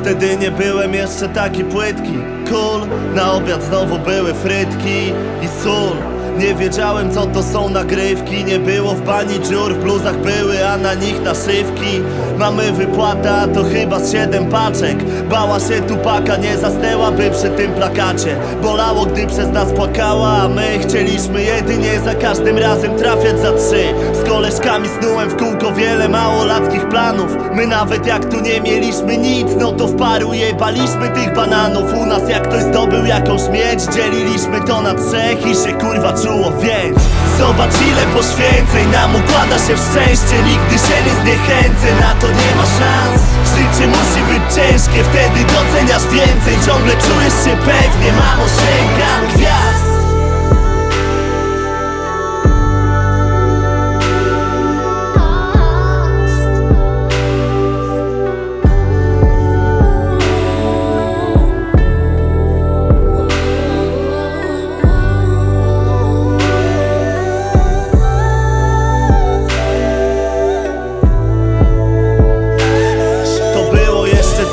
Wtedy nie byłem jeszcze taki płytki. Cool, na obiad znowu były frytki i sól nie wiedziałem co to są nagrywki. Nie było w bani dziur, w bluzach były, a na nich naszywki. Mamy wypłatę, a to chyba z siedem paczek. Bała się tupaka, nie zasnęłaby przy tym plakacie. Bolało, gdy przez nas płakała, a my chcieliśmy jedynie za każdym razem trafiać za trzy. Z koleżkami snułem w kółko wiele małolackich planów. My nawet jak tu nie mieliśmy nic, no to w paru jebaliśmy tych bananów. U nas jak ktoś zdobył jakąś miedź, dzieliliśmy to na trzech i się kurwa czuło więź Zobacz ile poświęceń nam układa się w szczęście. Nigdy się nie zniechęcę, na to nie ma szans. Życie musi być ciężkie, wtedy doceniasz więcej. Ciągle czujesz się pewnie,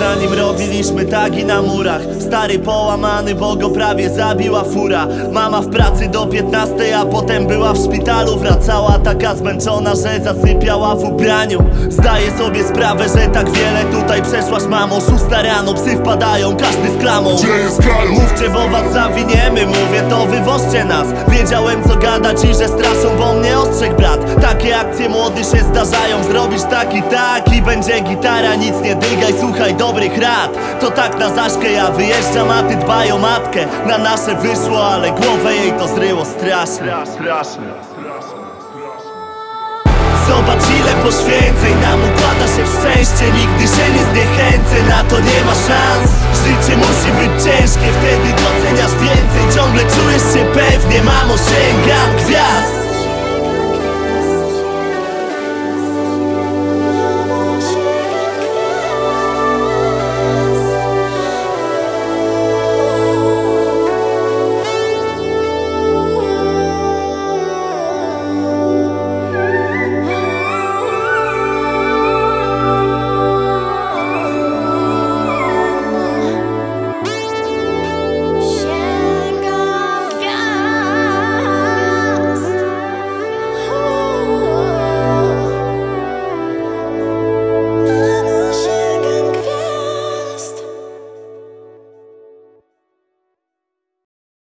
zanim robiliśmy tagi na murach. Stary połamany, bo go prawie zabiła fura. Mama w pracy do 15, a potem była w szpitalu. Wracała taka zmęczona, że zasypiała w ubraniu. Zdaję sobie sprawę, że tak wiele tutaj przeszłaś mamo. Szósta rano, psy wpadają, każdy z klamą. Gdzie jest Kalu? Mówcie, bo was zawiniemy, mówię to wywożcie nas. Wiedziałem co gadać i że straszą, bo mnie ostrzegł brat. Takie akcje młody się zdarzają, zrobisz taki tak i będzie gitara Nic nie dygaj, słuchaj dobrych rad. To tak na Zaszkę ja wyjeżdżam, a ty dbaj o matkę. Na nasze wyszło, ale głowę jej to zryło strasznie. Zobacz ile poświęceń nam układa się w szczęście. Nigdy się nie zniechęcę, na to nie ma szans. Życie musi być ciężkie, wtedy doceniasz więcej. Ciągle czujesz się pewnie, mamo sięgam gwiazd